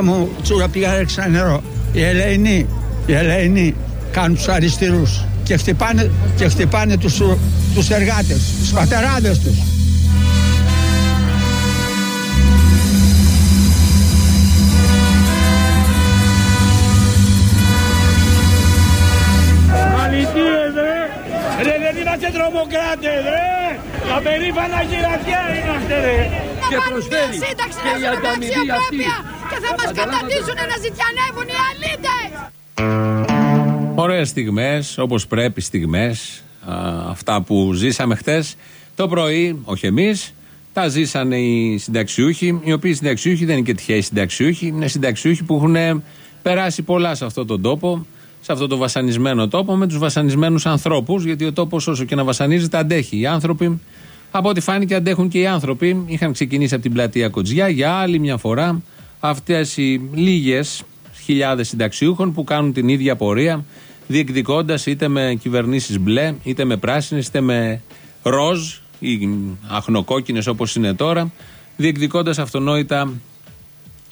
Στα μάτια μου τσούρα πήγα έξα νερό. Οι Ελεηνοί, οι Ελεηνοί κάνουν τους αριστερούς και χτυπάνε, και χτυπάνε τους, τους εργάτες, τους πατεράδες τους. Αλητίες ρε! Ρε δεν είμαστε τρομοκράτες ρε! Τα περήφανα γυρατιά είμαστε ρε! Και προσφέρει και η ανταμοιβή αυτή. Και θα μας καταντήσουν να ζητιανεύουν οι αλήτες! Ωραίες στιγμές, όπως πρέπει στιγμές, αυτά που ζήσαμε χτες. Το πρωί, όχι εμείς, τα ζήσανε οι συνταξιούχοι, οι οποίοι συνταξιούχοι δεν είναι και τυχαίοι συνταξιούχοι, είναι συνταξιούχοι που έχουν περάσει πολλά σε αυτόν τον τόπο, σε αυτό το βασανισμένο τόπο, με τους βασανισμένους ανθρώπους, γιατί ο τόπος όσο και να βασανίζεται αντέχει. Οι άνθρωποι, από ό,τι φάνηκε, αντέχουν και οι άνθρωποι. Είχαν ξεκινήσει από την πλατεία Κοτζιά για άλλη μια φορά αυτές οι λίγες χιλιάδες συνταξιούχων που κάνουν την ίδια πορεία, διεκδικώντας είτε με κυβερνήσεις μπλε, είτε με πράσινες, είτε με ροζ ή αχνοκόκκινες όπως είναι τώρα, διεκδικώντας αυτονόητα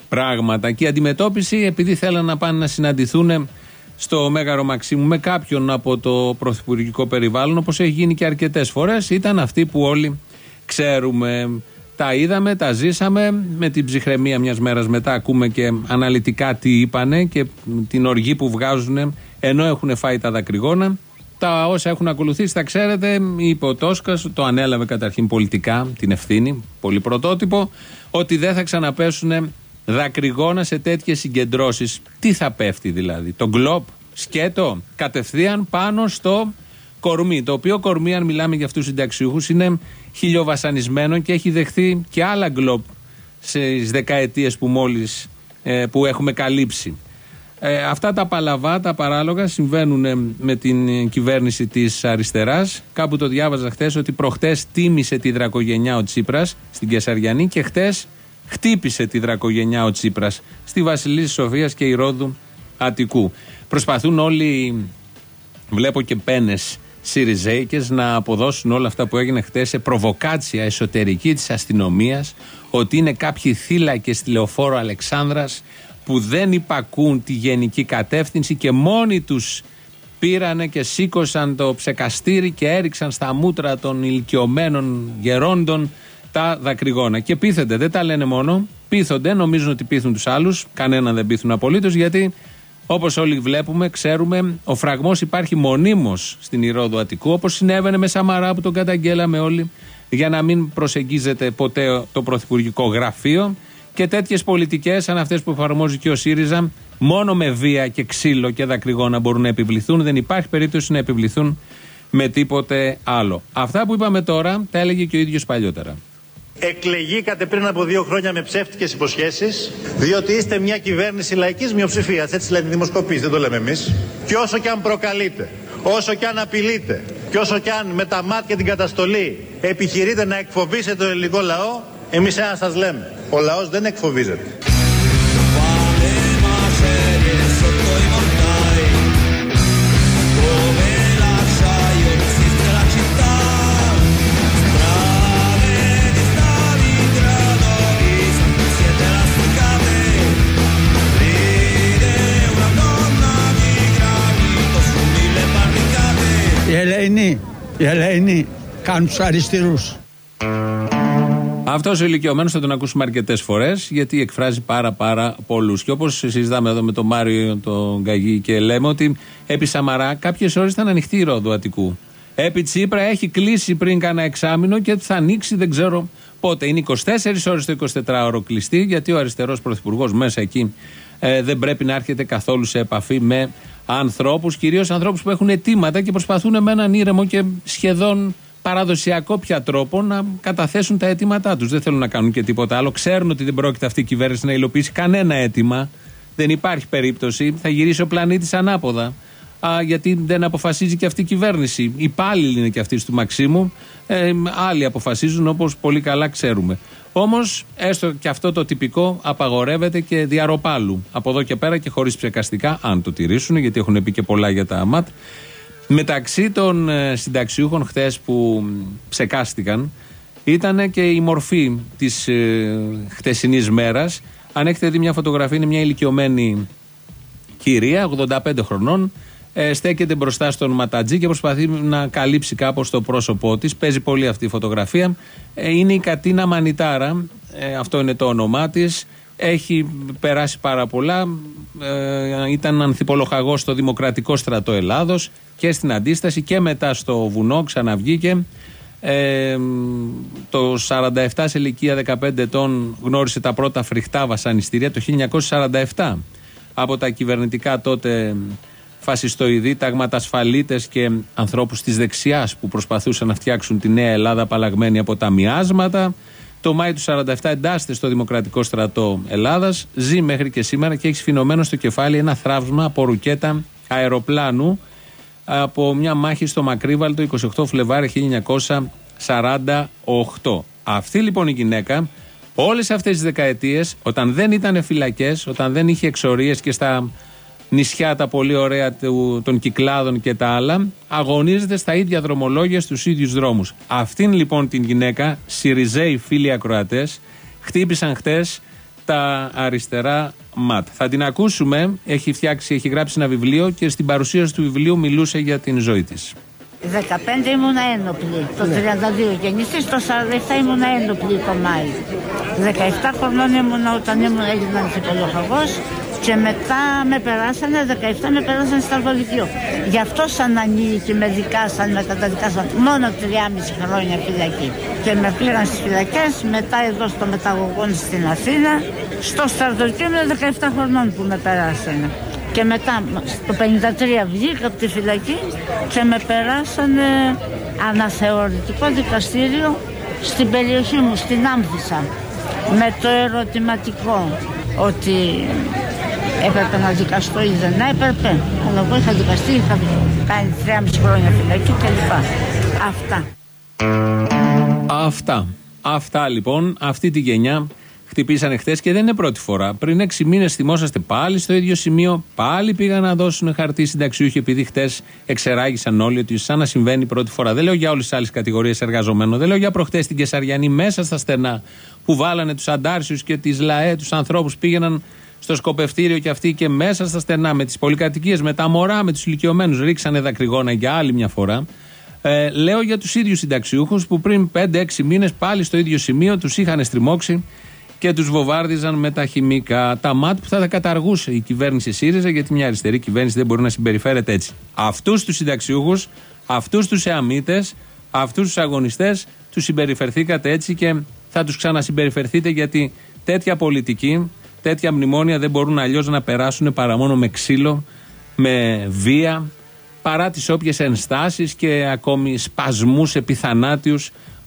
πράγματα. Και η αντιμετώπιση, επειδή θέλαν να πάνε να συναντηθούν στο Μέγαρο Μαξίμου με κάποιον από το πρωθυπουργικό περιβάλλον, όπως έχει γίνει και αρκετές φορές, ήταν αυτή που όλοι ξέρουμε. Τα είδαμε, τα ζήσαμε. Με την ψυχραιμία μιας μέρας μετά ακούμε και αναλυτικά τι είπανε και την οργή που βγάζουν ενώ έχουν φάει τα δακρυγόνα. Τα όσα έχουν ακολουθήσει, τα ξέρετε, είπε ο Τόσκας, το ανέλαβε καταρχήν πολιτικά την ευθύνη, πολύ πρωτότυπο, ότι δεν θα ξαναπέσουν δακρυγόνα σε τέτοιες συγκεντρώσεις. Τι θα πέφτει δηλαδή, το γκλοπ, σκέτο, κατευθείαν πάνω στο κορμί. Το οποίο κορμί, αν μιλάμε για αυτούς του συνταξιούχους, είναι χιλιοβασανισμένο και έχει δεχθεί και άλλα γκλοπ στις δεκαετίες που μόλις ε, που έχουμε καλύψει. Ε, αυτά τα παλαβά, τα παράλογα συμβαίνουν ε, με την κυβέρνηση της αριστεράς. Κάπου το διάβαζα χθες ότι προχτές τίμησε τη δρακογενιά ο Τσίπρας στην Κεσαριανή και χτες χτύπησε τη δρακογενιά ο Τσίπρας στη Βασιλή Σοφίας και η Ρόδου Αττικού. Προσπαθούν όλοι, βλέπω και πένες Σιριζέικες, να αποδώσουν όλα αυτά που έγινε χτες σε προβοκάτσια εσωτερική της αστυνομίας ότι είναι κάποιοι θύλακες στη λεωφόρο Αλεξάνδρας που δεν υπακούν τη γενική κατεύθυνση και μόνοι τους πήρανε και σήκωσαν το ψεκαστήρι και έριξαν στα μούτρα των ηλικιωμένων γερόντων τα δακρυγόνα. Και πείθονται, δεν τα λένε μόνο, πείθονται, νομίζουν ότι πείθουν τους άλλους, κανέναν δεν πείθουν απολύτως γιατί όπως όλοι βλέπουμε, ξέρουμε, ο φραγμός υπάρχει μονίμως στην Ηρόδο Αττικού, όπως συνέβαινε με Σαμαρά που τον καταγγέλαμε όλοι, για να μην προσεγγίζεται ποτέ το Πρωθυπουργικό Γραφείο και τέτοιες πολιτικές, σαν αυτές που εφαρμόζει και ο ΣΥΡΙΖΑ, μόνο με βία και ξύλο και δακρυγόνα μπορούν να επιβληθούν. Δεν υπάρχει περίπτωση να επιβληθούν με τίποτε άλλο. Αυτά που είπαμε τώρα τα έλεγε και ο ίδιος παλιότερα. Εκλεγήκατε πριν από δύο χρόνια με ψεύτικες υποσχέσεις, διότι είστε μια κυβέρνηση λαϊκής μειοψηφίας. Έτσι λένε οι δημοσκοπήσει, δεν το λέμε εμείς. Και όσο και αν προκαλείτε, όσο και αν απειλείτε, και όσο και αν με τα μάτια την καταστολή επιχειρείτε να εκφοβήσετε τον ελληνικό λαό, εμείς ένα σας λέμε, ο λαός δεν εκφοβίζεται. Οι Ελεηνοί κάνουν τους αριστερούς. Αυτός ο ηλικιωμένος θα τον ακούσουμε αρκετές φορές, γιατί εκφράζει πάρα πάρα πολλούς. Και όπως συζητάμε εδώ με τον Μάριο, τον Καγί και λέμε ότι επί Σαμαρά κάποιες ώρες ήταν ανοιχτή η ρόδο Αττικού. Επί Τσίπρα έχει κλείσει πριν κάνα εξάμεινο και θα ανοίξει δεν ξέρω πότε. Είναι 24 ώρες το 24ωρο κλειστή, γιατί ο αριστερός πρωθυπουργός μέσα εκεί ε, δεν πρέπει να έρχεται καθόλου σε επαφή με ανθρώπους, κυρίως ανθρώπους που έχουν αιτήματα και προσπαθούν με έναν ήρεμο και σχεδόν παραδοσιακό πια τρόπο να καταθέσουν τα αιτήματά τους. Δεν θέλουν να κάνουν και τίποτα άλλο. Ξέρουν ότι δεν πρόκειται αυτή η κυβέρνηση να υλοποιήσει κανένα αίτημα. Δεν υπάρχει περίπτωση. Θα γυρίσει ο πλανήτης ανάποδα. Α, γιατί δεν αποφασίζει και αυτή η κυβέρνηση. Οι υπάλληλοι είναι και αυτοί του Μαξίμου. Ε, άλλοι αποφασίζουν όπως πολύ καλά ξέρουμε. Όμως, έστω και αυτό το τυπικό απαγορεύεται και διαρροπάλου. Από εδώ και πέρα και χωρίς ψεκαστικά, αν το τηρήσουν, γιατί έχουν πει και πολλά για τα ΑΜΑΤ. Μεταξύ των ε, συνταξιούχων χθες που ψεκάστηκαν ήταν και η μορφή της ε, χτεσινής μέρας Αν έχετε δει μια φωτογραφία, είναι μια ηλικιωμένη κυρία, 85 χρονών, ε, στέκεται μπροστά στον ματατζή και προσπαθεί να καλύψει κάπως το πρόσωπό της. Παίζει πολύ αυτή η φωτογραφία. Ε, είναι η Κατίνα Μανιτάρα, ε, αυτό είναι το όνομά της. Έχει περάσει πάρα πολλά. Ε, ήταν ανθιπολοχαγός στο Δημοκρατικό Στρατό Ελλάδος και στην Αντίσταση και μετά στο βουνό ξαναβγήκε. Ε, το 47 σε ηλικία 15 ετών γνώρισε τα πρώτα φρικτά βασανιστήρια το 1947 από τα κυβερνητικά τότε φασιστοειδή, ταγματασφαλίτες και ανθρώπους της δεξιάς που προσπαθούσαν να φτιάξουν τη νέα Ελλάδα απαλλαγμένη από τα μοιάσματα. Το Μάη του 47 εντάσσεται στο Δημοκρατικό Στρατό Ελλάδας, ζει μέχρι και σήμερα και έχει σφινωμένο στο κεφάλι ένα θράψμα από ρουκέτα αεροπλάνου από μια μάχη στο Μακρύβαλ το 28 Φλεβάρι 1948. Αυτή λοιπόν η γυναίκα όλες αυτές τις δεκαετίες, όταν δεν ήταν φυλακές, όταν δεν είχε εξορίες και στα νησιά τα πολύ ωραία των κυκλάδων και τα άλλα, αγωνίζεται στα ίδια δρομολόγια στους ίδιους δρόμους. Αυτήν λοιπόν την γυναίκα, Σιριζέοι φίλοι ακροατές, χτύπησαν χτες τα αριστερά ματ. Θα την ακούσουμε, έχει φτιάξει, έχει γράψει ένα βιβλίο και στην παρουσίαση του βιβλίου μιλούσε για την ζωή της. 15 ήμουν ένοπλη, το 32 ναι. γεννηθείς, το 47 ήμουν ένοπλη το Μάη. 17 χρονών ήμουν όταν ήμουν έγιναν ψυχολογός και μετά με περάσανε, 17 με περάσανε στα Λυκείο. Γι' αυτό σαν ανήλικη με δικάσαν, με καταδικάσαν μόνο 3,5 χρόνια φυλακή. Και με πήραν στις φυλακές, μετά εδώ στο μεταγωγόν στην Αθήνα, στο στρατοκείο με 17 χρονών που με περάσανε. Και μετά το 53 βγήκα από τη φυλακή και με περάσανε αναθεωρητικό δικαστήριο στην περιοχή μου, στην Άμφισσα με το ερωτηματικό ότι έπρεπε να δικαστώ ή δεν έπρεπε. Αλλά εγώ είχα δικαστεί, είχα κάνει τρία μισή χρόνια φυλακή κλπ. Αυτά. Αυτά. Αυτά λοιπόν, αυτή τη γενιά χτυπήσανε χθες και δεν είναι πρώτη φορά. Πριν έξι μήνες θυμόσαστε πάλι στο ίδιο σημείο, πάλι πήγαν να δώσουν χαρτί συνταξιούχοι επειδή χθες εξεράγησαν όλοι ότι σαν να συμβαίνει πρώτη φορά. Δεν λέω για όλες τις άλλες κατηγορίες εργαζομένων, δεν λέω για προχτές στην Κεσαριανή μέσα στα στενά που βάλανε τους αντάρσιους και τις ΛΑΕ, τους ανθρώπους πήγαιναν στο σκοπευτήριο και αυτοί και μέσα στα στενά με τις πολυκατοικίες, με τα μωρά, με τους ηλικιωμένους. Ρίξανε δακρυγόνα για άλλη μια φορά. Ε, λέω για τους ίδιους συνταξιούχους που πριν 5-6 μήνες πάλι στο ίδιο σημείο τους είχαν στριμώξει και τους βοβάρδιζαν με τα χημικά. Τα ΜΑΤ που θα τα καταργούσε η κυβέρνηση ΣΥΡΙΖΑ, γιατί μια αριστερή κυβέρνηση δεν μπορεί να συμπεριφέρεται έτσι. Αυτούς τους συνταξιούχους, αυτούς τους εαμίτες, αυτούς τους αγωνιστές, τους συμπεριφερθήκατε έτσι και θα τους ξανασυμπεριφερθείτε γιατί τέτοια πολιτική, τέτοια μνημόνια δεν μπορούν αλλιώς να περάσουν παρά μόνο με ξύλο, με βία, παρά τις όποιες ενστάσεις και ακόμη σπασμούς επιθανάτιου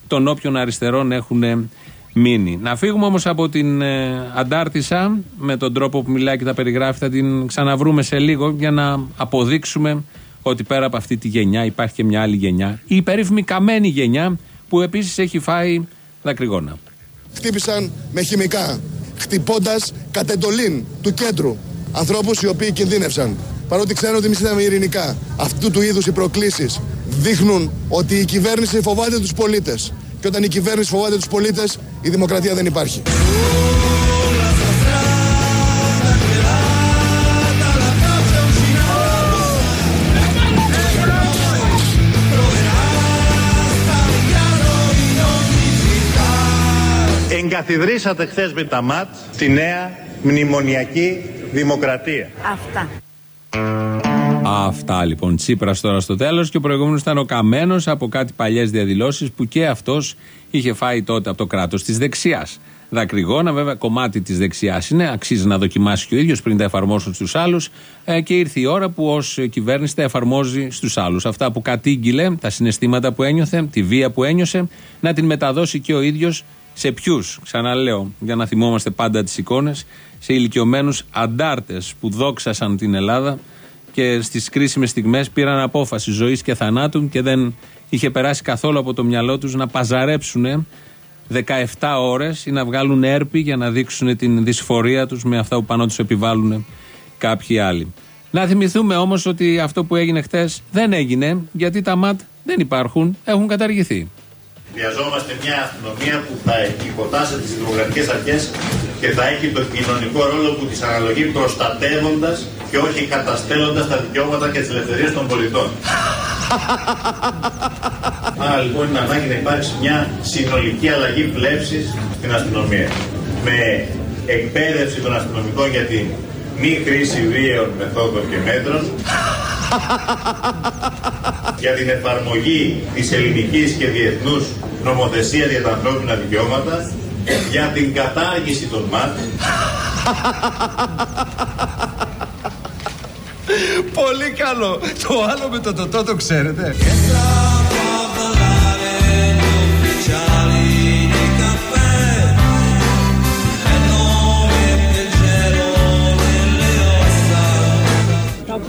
των όποιων αριστερών έχουν μείνει. Να φύγουμε όμως από την ε, Αντάρτισα με τον τρόπο που μιλάει και τα περιγράφει. Θα την ξαναβρούμε σε λίγο για να αποδείξουμε ότι πέρα από αυτή τη γενιά υπάρχει και μια άλλη γενιά. Η περίφημη καμένη γενιά που επίσης έχει φάει δακρυγόνα. Χτύπησαν με χημικά, χτυπώντας κατ' εντολήν του κέντρου ανθρώπους οι οποίοι κινδύνευσαν. Παρότι ξέρουν ότι εμείς είδαμε ειρηνικά. Αυτού του είδους οι προκλήσεις δείχνουν ότι η κυβέρνηση φοβάται τους πολίτες. Και όταν η κυβέρνηση φοβάται τους πολίτες, η δημοκρατία δεν υπάρχει. Εγκαθιδρύσατε χθες με τα ΜΑΤ τη νέα μνημονιακή δημοκρατία. Αυτά. Αυτά λοιπόν. Τσίπρας τώρα στο τέλος και ο προηγούμενος ήταν ο Καμένος από κάτι παλιές διαδηλώσεις που και αυτός είχε φάει τότε από το κράτος της δεξιάς. Δακρυγόνα, βέβαια, κομμάτι της δεξιάς είναι. Αξίζει να δοκιμάσει και ο ίδιος πριν τα εφαρμόσουν στους άλλους. Ε, και ήρθε η ώρα που ως κυβέρνηση τα εφαρμόζει στους άλλους. Αυτά που κατήγγειλε, τα συναισθήματα που ένιωθε, τη βία που ένιωσε, να την μεταδώσει και ο ίδιος σε ποιους. Ξαναλέω, για να θυμόμαστε πάντα τις εικόνες, σε ηλικιωμένους αντάρτες που δόξασαν την Ελλάδα και στις κρίσιμες στιγμές πήραν απόφαση ζωής και θανάτου και δεν είχε περάσει καθόλου από το μυαλό τους να παζαρέψουν 17 ώρες ή να βγάλουν έρπη για να δείξουν την δυσφορία τους με αυτά που πάνω τους επιβάλλουν κάποιοι άλλοι. Να θυμηθούμε όμως ότι αυτό που έγινε χθε δεν έγινε γιατί τα ΜΑΤ δεν υπάρχουν, έχουν καταργηθεί. Χρειαζόμαστε μια αστυνομία που θα υποτάσσεται στις δημοκρατικές αρχές και θα έχει το κοινωνικό ρόλο που της αναλογεί προστατεύοντας και όχι καταστέλλοντας τα δικαιώματα και τις ελευθερίες των πολιτών. Άρα λοιπόν είναι ανάγκη να υπάρξει μια συνολική αλλαγή πλεύσης στην αστυνομία. Με εκπαίδευση των αστυνομικών για την μη χρήση βίαιων μεθόδων και μέτρων για την εφαρμογή της ελληνικής και διεθνούς νομοθεσίας για τα ανθρώπινα δικαιώματα για την κατάργηση των ΜΑΤ Πολύ καλό. Το άλλο με το τοτό το ξέρετε.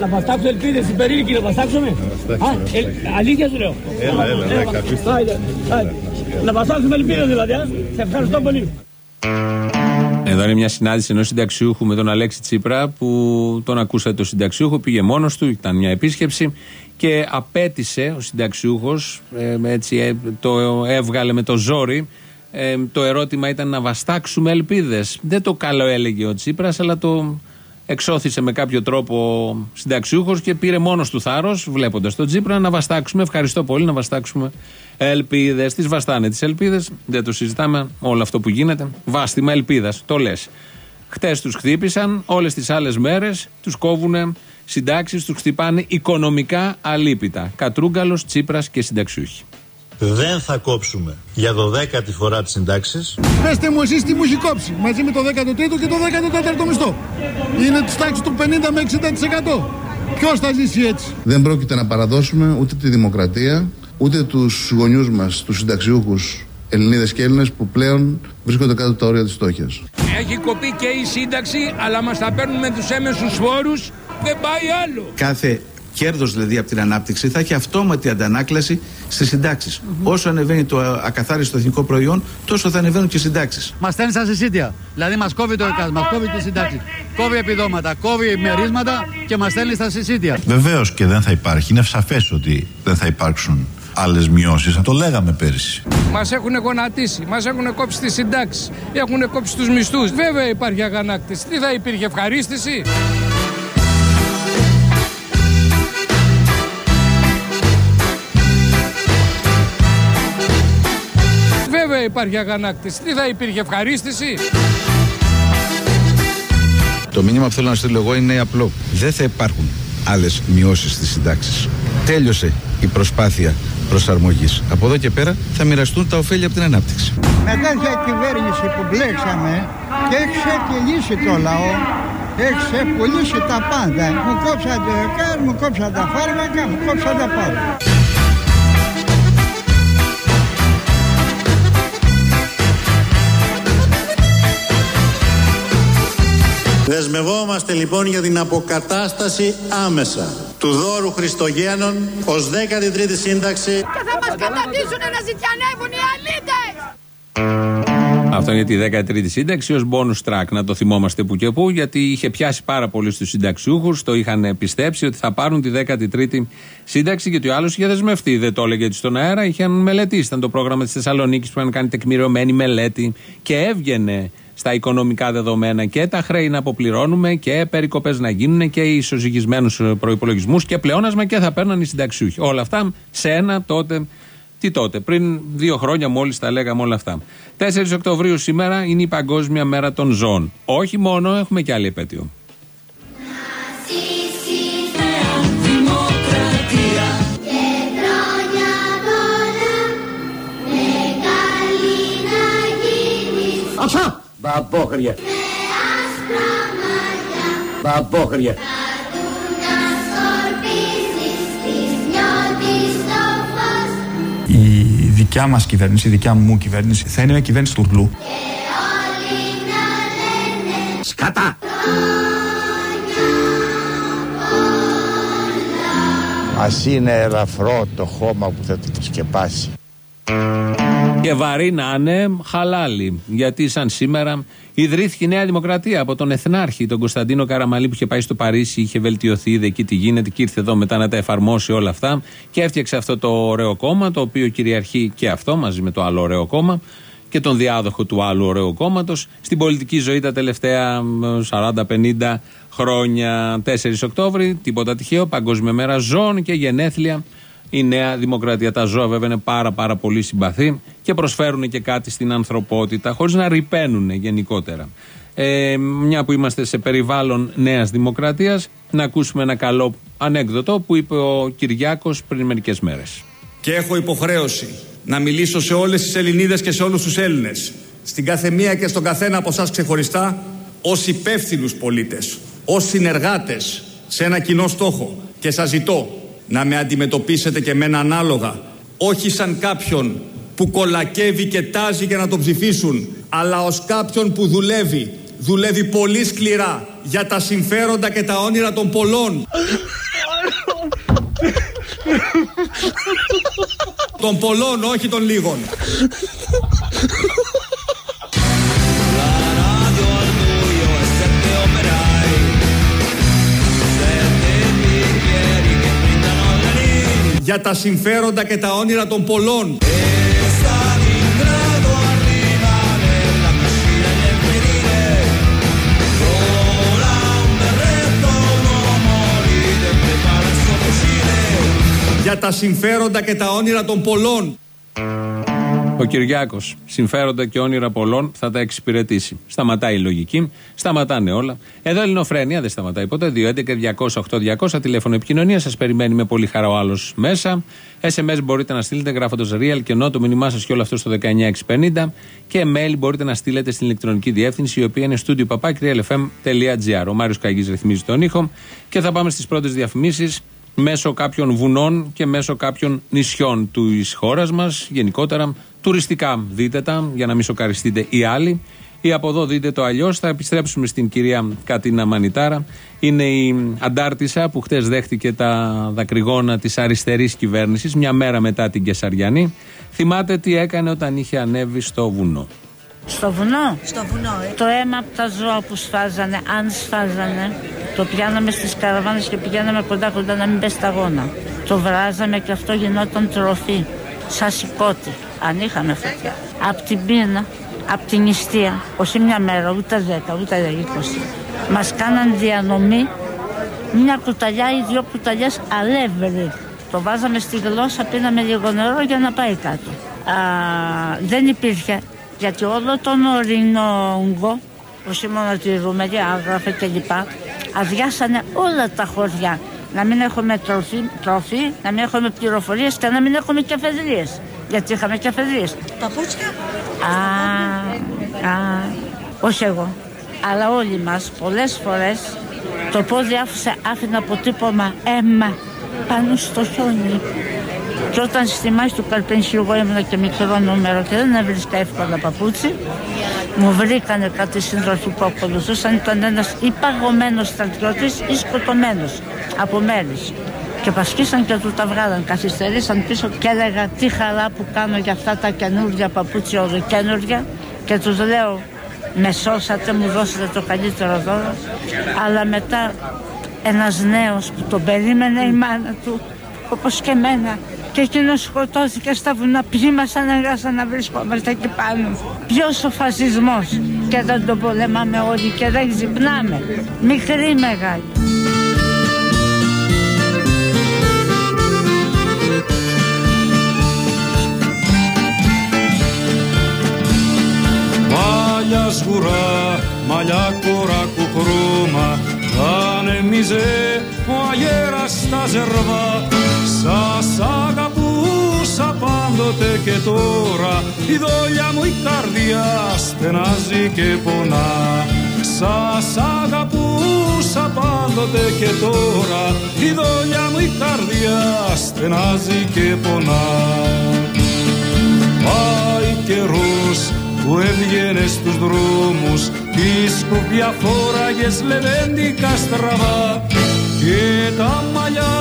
Να βαστάξω ελπίδες, οι περίλικοι να βαστάξουμε. Αλήθεια σου λέω. Έλα, έλα, ναι, κάποιος. Άιντε, άιντε. Να βαστάξουμε ελπίδες δηλαδή. α. Σε ευχαριστώ πολύ. Εδώ είναι μια συνάντηση ενός συνταξιούχου με τον Αλέξη Τσίπρα που τον ακούσατε το συνταξιούχος, πήγε μόνος του, ήταν μια επίσκεψη και απέτησε ο συνταξιούχος, έτσι ε, το έβγαλε με το ζόρι. Ε, το ερώτημα ήταν να βαστάξουμε ελπίδες. Δεν το καλό έλεγε ο Τσίπρας, αλλά το εξώθησε με κάποιο τρόπο συνταξιούχος και πήρε μόνος του θάρρος, βλέποντας τον Τσίπρα, να βαστάξουμε. Ευχαριστώ πολύ, να βαστάξουμε ελπίδες. Τις βαστάνε τις ελπίδες, δεν το συζητάμε. Όλο αυτό που γίνεται. Βάστημα ελπίδας, το λες. Χτες τους χτύπησαν, όλες τις άλλες μέρες τους κόβουν συντάξεις, τους χτυπάνε οικονομικά αλήπητα. Κατρούγκαλος, Τσίπρας και συνταξιούχοι. Δεν θα κόψουμε για 12η φορά τις συντάξεις. Πετε μου εσείς τι μου έχει κόψει μαζί με το 13ο και το 14ο μισθό. Είναι της τάξης του 50 με 60%. Ποιος θα ζήσει έτσι; Δεν πρόκειται να παραδώσουμε ούτε τη δημοκρατία, ούτε τους γονιούς μας, τους συνταξιούχους Ελληνίδες και Έλληνες που πλέον βρίσκονται κάτω από τα όρια της φτώχειας. Έχει κοπεί και η σύνταξη, αλλά μας τα παίρνουν με τους έμεσους φόρους. Δεν πάει άλλο. Κάθε κέρδος δηλαδή από την ανάπτυξη θα έχει αυτόματη αντανάκλαση στις συντάξεις. Όσο ανεβαίνει το ακαθάριστο εθνικό προϊόν, τόσο θα ανεβαίνουν και οι συντάξεις. Μας στέλνει στα συσίτια. Δηλαδή μας κόβει το ΕΚΑΣ, μας κόβει τι συντάξει. Κόβει επιδόματα, κόβει μερίσματα και μας στέλνει στα συσίτια. Βεβαίως και δεν θα υπάρχει. Είναι σαφές ότι δεν θα υπάρξουν άλλες μειώσεις. Το λέγαμε πέρυσι. Μας έχουν γονατίσει, μας έχουν κόψει τις συντάξεις, έχουν κόψει τους μισθούς. Βέβαια υπάρχει αγανάκτηση. Τι θα υπήρχε ευχαρίστηση; Βέβαια υπάρχει αγανάκτηση. Τι θα υπήρχε ευχαρίστηση; Το μήνυμα που θέλω να στείλω εγώ είναι απλό. Δεν θα υπάρχουν άλλες μειώσεις στις συντάξεις. Τέλειωσε η προσπάθεια προσαρμογής. Από εδώ και πέρα θα μοιραστούν τα ωφέλη από την ανάπτυξη. Με τέτοια κυβέρνηση που μπλέξαμε και έχει ξεπουλήσει το λαό, έχει ξεπουλήσει τα πάντα. Μου κόψαν το ΕΚΑΡ, μου κόψαν τα φάρμακα, μου κόψαν τα πάντα. Δεσμευόμαστε λοιπόν για την αποκατάσταση άμεσα του δώρου Χριστογέννων ως 13η σύνταξη Και θα μας καταντήσουν να ζητιανεύουν οι αλήτες. Αυτό είναι τη 13η σύνταξη ως bonus track, να το θυμόμαστε που και που, γιατί είχε πιάσει πάρα πολύ στους συνταξιούχους, το είχαν πιστέψει ότι θα πάρουν τη 13η σύνταξη, γιατί ο άλλος είχε δεσμευτεί. Δεν το έλεγε έτσι στον αέρα, είχαν μελετήσει. Ήταν το πρόγραμμα της Θεσσαλονίκης που είχαν κάνει τεκμηριωμένη μελέτη και έβγαινε στα οικονομικά δεδομένα και τα χρέη να αποπληρώνουμε και περικοπές να γίνουν και ισοζυγισμένους προπολογισμού και πλεόνασμα και θα παίρναν οι συνταξιούχοι. Όλα αυτά σε ένα τότε τι τότε, πριν δύο χρόνια μόλις τα λέγαμε όλα αυτά. 4 Οκτωβρίου σήμερα είναι η Παγκόσμια Μέρα των Ζώων. Όχι μόνο, έχουμε και άλλη επέτειο. Μπαμπόχρια. Μπαμπόχρια. Η δικιά μας κυβέρνηση, η δικιά μου κυβέρνηση θα είναι μια κυβέρνηση τουρλού. Σκατά. Ας είναι ελαφρό το χώμα που θα το σκεπάσει. Και βαρύ να είναι χαλάλι. Γιατί σαν σήμερα ιδρύθηκε η Νέα Δημοκρατία από τον Εθνάρχη, τον Κωνσταντίνο Καραμαλή που είχε πάει στο Παρίσι, είχε βελτιωθεί, είδε εκεί τι γίνεται και ήρθε εδώ μετά να τα εφαρμόσει όλα αυτά και έφτιαξε αυτό το ωραίο κόμμα, το οποίο κυριαρχεί και αυτό μαζί με το άλλο ωραίο κόμμα και τον διάδοχο του άλλου ωραίου κόμματος στην πολιτική ζωή τα τελευταία 40-50 χρόνια. 4 Οκτώβρη, τίποτα τυχαίο, Παγκόσμια Μέρα Ζώων και γενέθλια. Η Νέα Δημοκρατία. Τα ζώα βέβαια είναι πάρα πάρα πολύ συμπαθή και προσφέρουν και κάτι στην ανθρωπότητα χωρίς να ρηπαίνουν γενικότερα. Ε, μια που είμαστε σε περιβάλλον Νέας Δημοκρατίας να ακούσουμε ένα καλό ανέκδοτο που είπε ο Κυριάκος πριν μερικές μέρες. Και έχω υποχρέωση να μιλήσω σε όλες τις Ελληνίδες και σε όλους τους Έλληνες στην καθεμία και στον καθένα από εσάς ξεχωριστά ως υπεύθυνους πολίτες, ως συνεργάτες σε ένα κοινό στόχο και σας ζητώ να με αντιμετωπίσετε και με ανάλογα. Όχι σαν κάποιον που κολακεύει και τάζει για να το ψηφίσουν αλλά ως κάποιον που δουλεύει. Δουλεύει πολύ σκληρά για τα συμφέροντα και τα όνειρα των πολλών. Των πολλών όχι των λίγων για τα συμφέροντα και τα όνειρα των πολλών. Για τα συμφέροντα και τα όνειρα των πολλών. Ο Κυριάκος, συμφέροντα και όνειρα πολλών, θα τα εξυπηρετήσει. Σταματάει η λογική, σταματάνε όλα. Εδώ Ελληνοφρένια δεν σταματάει ποτέ. 211-200-8200, τηλέφωνο επικοινωνία. Σας περιμένει με πολύ χαρά ο άλλος μέσα. SMS μπορείτε να στείλετε γράφοντας real και ενώ το μήνυμά σας και όλο αυτό στο 19650. Και mail μπορείτε να στείλετε στην ηλεκτρονική διεύθυνση η οποία είναι studio papakrialfm.gr. Ο Μάριος Καγής ρυθμίζει τον ήχο. Και θα πάμε στις πρώτες διαφημίσεις μέσω κάποιων βουνών και μέσω κάποιων νησιών της χώρας μας. Γενικότερα, τουριστικά δείτε τα, για να μην σοκαριστείτε οι άλλοι. Ή από εδώ δείτε το αλλιώς. Θα επιστρέψουμε στην κυρία Κατίνα Μανιτάρα. Είναι η αντάρτησα που χτες δέχτηκε τα δακρυγόνα της αριστερής κυβέρνησης, μια μέρα μετά την Κεσαριανή. Θυμάται τι έκανε όταν είχε ανέβει στο βουνό. Στο βουνό; Στο βουνό, ε. Το αίμα από τα ζώα που σφάζανε, αν σφάζανε, το πιάναμε στις καραβάνες και πηγαίναμε κοντά κοντά να μην πέσει τα γόνα. Το βράζαμε και αυτό γινόταν τροφή. Σαν σηκώτη, αν είχαμε φωτιά. Απ' την πείνα, απ' την νηστεία, όχι μια μέρα, ούτε δέκα, ούτε είκοσι. Μας κάναν διανομή μια κουταλιά ή δυο κουταλιές αλεύρι. Το βάζαμε στη γλώσσα, πίναμε λίγο νερό για να πάει κάτω. Α, δεν υπήρχε γιατί όλο τον ορεινόγκο, όχι μόνο τη Ρουμελή, Άγραφε κλπ. Αδειάσανε όλα τα χωριά. Να μην έχουμε τροφή, τροφή να μην έχουμε πληροφορίες και να μην έχουμε και αφεδρίε. Γιατί είχαμε και αφεδρίε. Παπούτσια. Α, α, όχι εγώ. Αλλά όλοι μας πολλές φορές το πόδι άφησε, άφηνε αποτύπωμα αίμα πάνω στο χιόνι. Και όταν στη μάχη του Καρπενσίου εγώ ήμουν και μικρό νούμερο και δεν έβρισκα εύκολα παπούτσι, μου βρήκανε κάτι σύντροφοι που ακολουθούσαν. Ήταν ένας ή παγωμένο στρατιώτης ή σκοτωμένος από μέρης. Και πασχίσαν και τους τα βγάλαν. Καθυστερήσαν πίσω και έλεγα τι χαρά που κάνω για αυτά τα καινούργια παπούτσια ολοκένουργια. Και τους λέω, με σώσατε, μου δώσατε το καλύτερο δώρο. Αλλά μετά ένας νέος που τον περίμενε η μάνα του, όπως και εμένα, και εκείνος σκοτώθηκε στα βουνά. Ποιοι μας αναγκάσαν να βρισκόμαστε εκεί πάνω; Ποιος ο φασισμός; Και δεν τον πολεμάμε όλοι και δεν ξυπνάμε. Μικρή μεγάλη. Μάλια σγουρά, μαλλιά κορά κουκρούμα, ανεμίζε ο αγέρας στα ζερβά. Σας αγαπούσα πάντοτε και τώρα. Η δόλια μου η καρδιά στενάζει και πονά. Σας αγαπούσα πάντοτε και τώρα. Η δόλια μου η καρδιά στενάζει και πονά. Πάει καιρός που έβγαινε στους δρόμους τη σκουπιά φόραγες λεβέντικα στραβά. Και τα μαλλιά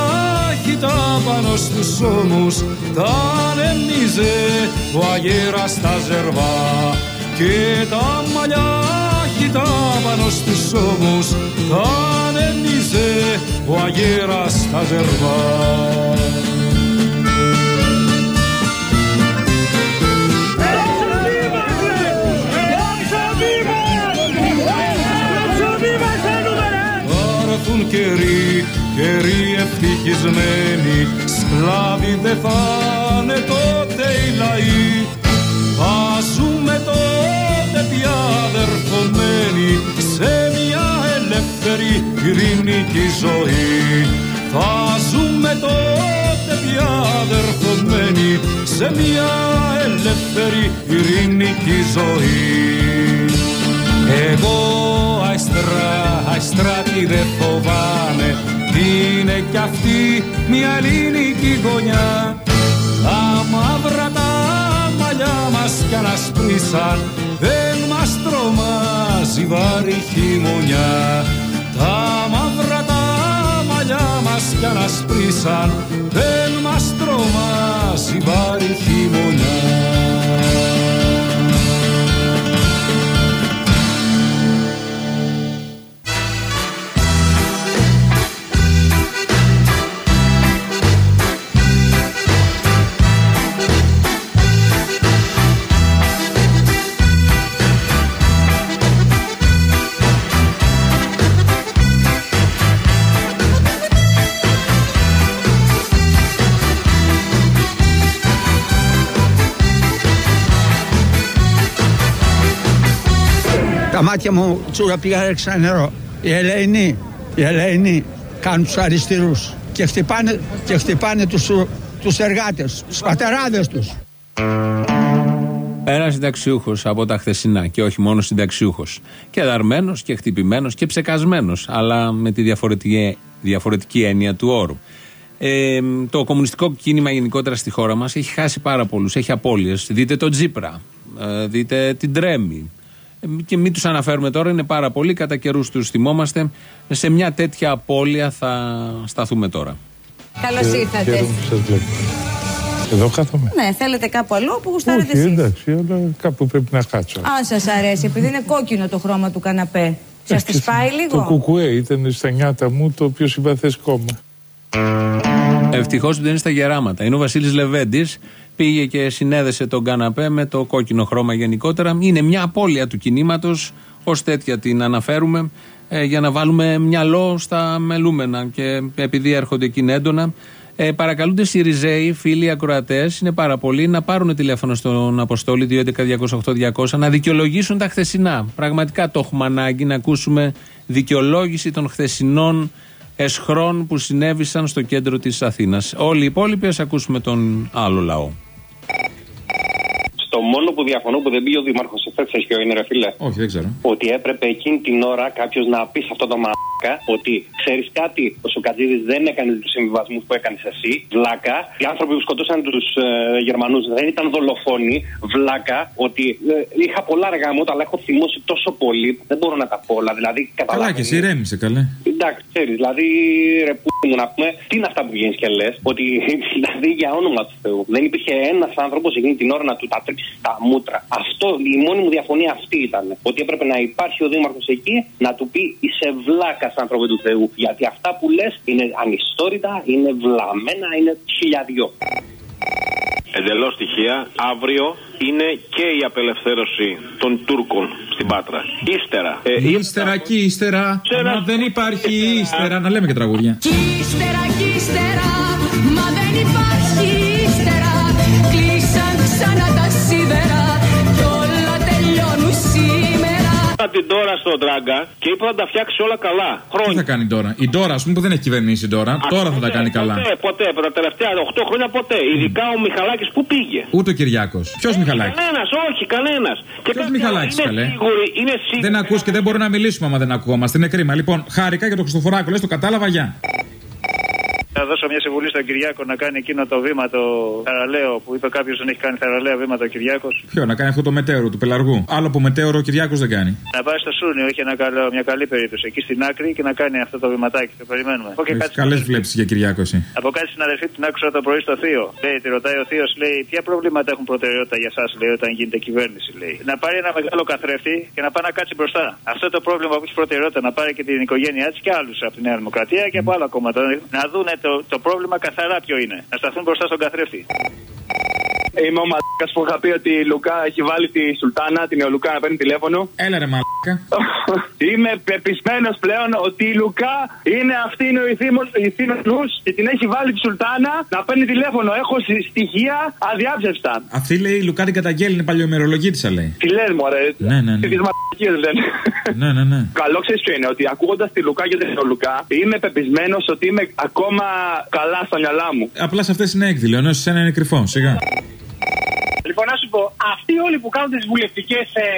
κοιτά πάνω στους ώμους τα ανέμιζε ο αγέρας στα ζερβά. Και τα μαλλιά κοιτά πάνω στους ώμους τα ανέμιζε ο αγέρας στα ζερβά έρθουν καιροί, καιροί ευτυχισμένοι. Σκλάβοι δεν θα είναι τότε οι λαοί. Θα ζούμε τότε πια αδερφωμένοι Σε μια ελεύθερη ειρηνική ζωή. Θα ζούμε τότε πια αδερφωμένοι Σε μια ελεύθερη ειρηνική ζωή. Εγώ αστρά, αστρά τι δεν φοβάμαι. Είναι κι αυτή μια ελληνική γωνιά. Τα μαύρα τα μαλλιά μας κι ανασπρίσαν Δεν μας τρομάζει βάρη χειμωνιά. Τα μαύρα τα μαλλιά μας κι ανασπρίσαν Δεν μας τρομάζει βάρη χειμωνιά μου τσούρα πήγα ρίξα νερό. Οι Ελεηνοί, οι Ελεηνοί κάνουν τους αριστερούς και χτυπάνε, και χτυπάνε τους, τους εργάτες, τους πατεράδες τους. Ένας συνταξιούχος από τα χθεσινά και όχι μόνο συνταξιούχος. Και δαρμένος και χτυπημένος και ψεκασμένος, αλλά με τη διαφορετική, διαφορετική έννοια του όρου. Ε, το κομμουνιστικό κίνημα γενικότερα στη χώρα μας έχει χάσει πάρα πολλούς, έχει απώλειες. Δείτε τον Τζίπρα, ε, δείτε την Τρέμι. Ε, και μην τους αναφέρουμε τώρα, είναι πάρα πολλοί. Κατά καιρούς τους θυμόμαστε. Σε μια τέτοια απώλεια θα σταθούμε τώρα. Καλώς ήρθατε. Εδώ κάθομαι. Ναι, θέλετε κάπου αλλού που γουστάρετε Όχι, εσείς. εντάξει, αλλά κάπου πρέπει να κάτσω. Αν σας αρέσει, επειδή είναι κόκκινο το χρώμα του καναπέ. Σας τη πάει Το λίγο; κουκουέ ήταν στα νιάτα μου το πιο συμπαθές κόμμα. Ευτυχώς που δεν είναι στα γεράματα. Είναι ο Βασίλης Λεβέντης. Πήγε και συνέδεσε τον καναπέ με το κόκκινο χρώμα γενικότερα. Είναι μια απώλεια του κινήματος. Ω τέτοια την αναφέρουμε. ε, για να βάλουμε μυαλό στα μελούμενα. Και επειδή έρχονται εκεί έντονα. Ε, παρακαλούνται οι Ριζέοι, φίλοι ακροατές, είναι πάρα πολλοί, να πάρουν τηλέφωνο στον Αποστόλη 211-208-200 να δικαιολογήσουν τα χθεσινά. Πραγματικά το έχουμε ανάγκη να ακούσουμε δικαιολόγηση των χθεσινών εσχρών που συνέβησαν στο κέντρο της Αθήνας. Όλοι οι υπόλοιποι ας ακούσουμε τον άλλο λαό. Το μόνο που διαφωνώ που δεν πήγε ο Δήμαρχος εχθέ, ξέρει ποιο είναι, ρε φίλε. Όχι, δεν ξέρω. Ότι έπρεπε εκείνη την ώρα κάποιος να πει σε αυτό το μαλάκα ότι ξέρεις κάτι, ο Σοκατζίδη δεν έκανε τους συμβιβασμούς που έκανες εσύ. Βλάκα. Οι άνθρωποι που σκοτώσαν τους ε, Γερμανούς δεν ήταν δολοφόνοι. Βλάκα. Ότι ε, είχα πολλά αργά μου, αλλά έχω θυμώσει τόσο πολύ που δεν μπορώ να τα πω όλα. Δηλαδή, Καλά καταλάβει. και εσύ ηρέμησε καλέ. Εντάξει, ξέρεις, δηλαδή ρε που μου να πούμε, τι είναι αυτά που βγαίνει και λες, ότι δηλαδή για όνομα του Θεού δεν υπήρχε ένας άνθρωπος εκείνη την ώρα να του τα τρίξει τα μούτρα. Αυτό, η μόνη μου διαφωνία αυτή ήταν. Ότι έπρεπε να υπάρχει ο Δήμαρχος εκεί να του πει είσαι βλάκας άνθρωπε του Θεού. Γιατί αυτά που λες είναι ανιστόρητα, είναι βλαμμένα, είναι χιλιαδιό. Εντελώς στοιχεία. Αύριο είναι και η απελευθέρωση των Τούρκων στην Πάτρα. Ύστερα. Ε, Ύστερα και ύστερα. Ξέρα- Μα δεν υπάρχει ύστερα. Να λέμε και τραγούδια. Κι ύστερα, κι ύστερα, μα δεν υπάρχει την τώρα στο Τράγκα και είπα να τα φτιάξει όλα καλά. Τι Χρόνια. θα κάνει τώρα. Η Ντόρα, ας πούμε, που δεν έχει κυβερνήσει τώρα. Τώρα θα τα κάνει καλά. Ποτέ, ποτέ, ποτέ, τα τελευταία 8 χρόνια ποτέ. Ειδικά ο Μιχαλάκης που πήγε. Ούτε ο Κυριάκος. Ποιος Μιχαλάκης; Κανένας, όχι, κανένας. Ποιος Μιχαλάκης, είναι καλέ; σίγουροι, είναι σίγουροι. Δεν ακούς και δεν μπορούμε να μιλήσουμε άμα δεν ακούμαστε. Είναι κρίμα. Λοιπόν, χάρηκα για το Χριστοφοράκο, λες, το κατάλαβα, γεια. Θα δώσω μια συμβουλή στον Κυριάκο να κάνει εκείνο το βήμα το θαραλέο που είπε κάποιος δεν έχει κάνει θαραλέα βήματα ο Κυριάκος. Ποιο, να κάνει αυτό το μετέωρο του πελαργού; Άλλο που μετέωρο ο Κυριάκος δεν κάνει. Να πάει στο Σούνιο, έχει ένα καλό, μια καλή περίπτωση εκεί στην άκρη και να κάνει αυτό το βηματάκι. Το περιμένουμε. Από, και Έχει κάτι, καλές βλέψεις για Κυριάκο εσύ. από κάτι συναδελφή την άκουσα το πρωί στο Θείο. Λέει, τη ρωτάει ο Θείος, λέει, ποια προβλήματα έχουν προτεραιότητα για εσά, λέει, όταν γίνεται κυβέρνηση, λέει. Να πάρει ένα μεγάλο καθρέφτη και να πάει να κάτσει μπροστά. Αυτό το πρόβλημα που έχει προτεραιότητα να πάρει και την οικογένειά της και άλλους από τη Νέα Δημοκρατία και από άλλα κόμματα. Να δουν το, το πρόβλημα καθαρά ποιο είναι. Να σταθούν μπροστά στον καθρέφτη. Είμαι ο μαλάκας που είχα πει ότι η Λουκά έχει βάλει τη Σουλτάνα, την Λουκά να παίρνει τηλέφωνο. Έλα ρε μαλάκα. Είμαι πεπισμένος πλέον ότι η Λουκά είναι αυτή είναι ο ηθήνο και την έχει βάλει τη Σουλτάνα να παίρνει τηλέφωνο. Έχω συ- στοιχεία αδιάψευστα. Αυτή λέει η Λουκά την καταγγέλνει, είναι παλιομερολογήτησα λέει. Τι λες μωρέ; Ναι, ναι, ναι. Τι μαλακίες λένε. Ναι, ναι, ναι. Καλό ξέρεις ποιο είναι, ότι ακούγοντας τη Λουκά και την Λουκά, είμαι πεπισμένος ότι είμαι ακόμα καλά στα μυαλά μου. Απλά σε αυτές είναι έκδηλο, ενώ σε σένα είναι κρυφό. Σιγά. you Λοιπόν, να σου πω, αυτοί όλοι που κάνουν τις βουλευτικές ε,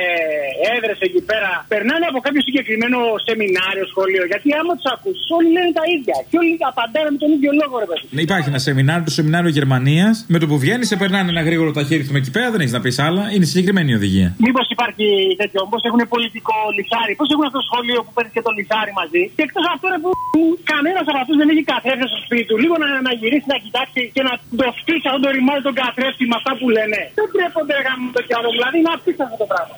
έδρες εκεί πέρα περνάνε από κάποιο συγκεκριμένο σεμινάριο, σχολείο. Γιατί άμα τους ακούσει, όλοι λένε τα ίδια. Και όλοι απαντάνε με τον ίδιο λόγο, ρε παιδί. Ναι, Υπάρχει ένα σεμινάριο, το σεμινάριο Γερμανίας. Με το που βγαίνεις, σε περνάνε ένα γρήγορο ταχύριθμο εκεί πέρα, δεν έχεις να πεις άλλα. Είναι συγκεκριμένη η οδηγία. Μήπως υπάρχει τέτοιο, πώ έχουν πολιτικό λιθάρι, πώς έχουν αυτό το σχολείο που παίρνει και το λιθάρι μαζί. Και εκτός αυτό ρε, που κανένας από αυτούς δεν έχει καθρέφτη στο σπίτι του. Λίγο να, να γυρίσει, να κοιτάξει και να το φτύσει αυτό το ρημάδι τον καθρέφτη με αυτά που λένε. Δεν τρέπονται γάμο το κι άλλο, δηλαδή είναι απίστευτο αυτό το πράγμα.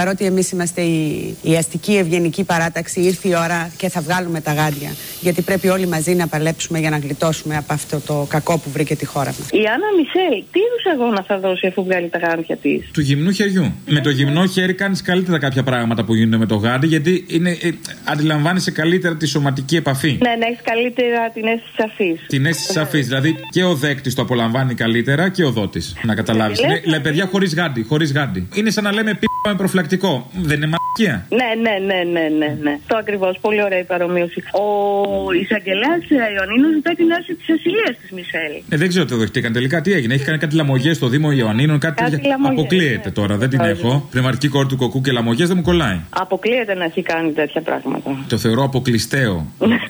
Παρότι εμείς είμαστε η, η αστική ευγενική παράταξη, ήρθε η ώρα και θα βγάλουμε τα γάντια. Γιατί πρέπει όλοι μαζί να παλέψουμε για να γλιτώσουμε από αυτό το κακό που βρήκε τη χώρα μας. Η Άννα Μισελ, τι είδους αγώνα θα δώσει αφού βγάλει τα γάντια της; Του γυμνού χεριού. Με το γυμνό χέρι κάνεις καλύτερα κάποια πράγματα που γίνονται με το γάντι, γιατί είναι, ε, αντιλαμβάνεσαι καλύτερα τη σωματική επαφή. Ναι, να έχεις καλύτερα την αίσθηση τη αφή. Την αίσθηση σαφής. Δηλαδή και ο δέκτης το απολαμβάνει καλύτερα και ο δότης. Να καταλάβεις. Ε, Ναι, λέει παιδιά χωρίς γάντι, χωρίς γάντι. Είναι σαν να λέμε π με προφυλακτικό. Δεν είναι μαλακία. Ναι, ναι, ναι, ναι, ναι, ναι. Το ακριβώς. Πολύ ωραία η παρομοίωση. Ο εισαγγελέας Ιωαννίνος ζητάει την άρση της ασυλίας της Μισελ. Ε, δεν ξέρω τι το δεχτήκαν τελικά. Τι έγινε. Έχει κάνει κάτι λαμογές στο Δήμο Ιωαννίνων. Κάτι, Κάτι τέτοια. λαμογές, Αποκλείεται ναι. τώρα. Δεν την Όχι. έχω. Πνευματική κόρη του κοκκού και λαμογές δεν μου κολλάει. Αποκλείεται να έχει κάνει τέτοια πράγματα. Το θεωρώ αποκλειστέο.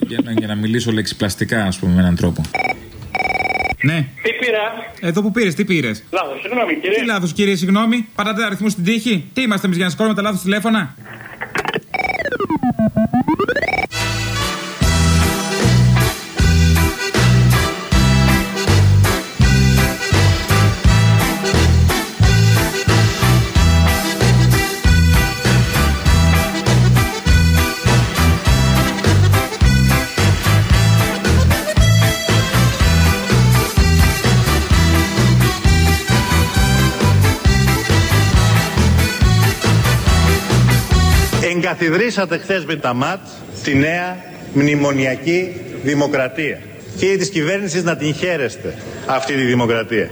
για, να, για να μιλήσω λεξιπλαστικά, ας πούμε, με έναν τρόπο. Ναι. Τι πήρα; Εδώ που πήρες, τι πήρες; Λάθος, συγγνώμη κύριε. Τι λάθος, κύριε, συγγνώμη. Πατάτε αριθμούς στην τύχη. Τι είμαστε εμείς για να σκόρουμε τα λάθος τηλέφωνα; Εγκαθιδρύσατε χθες με τα ΜΑΤ τη νέα μνημονιακή δημοκρατία. Κύριοι της κυβέρνησης να την χαίρεστε αυτή τη δημοκρατία.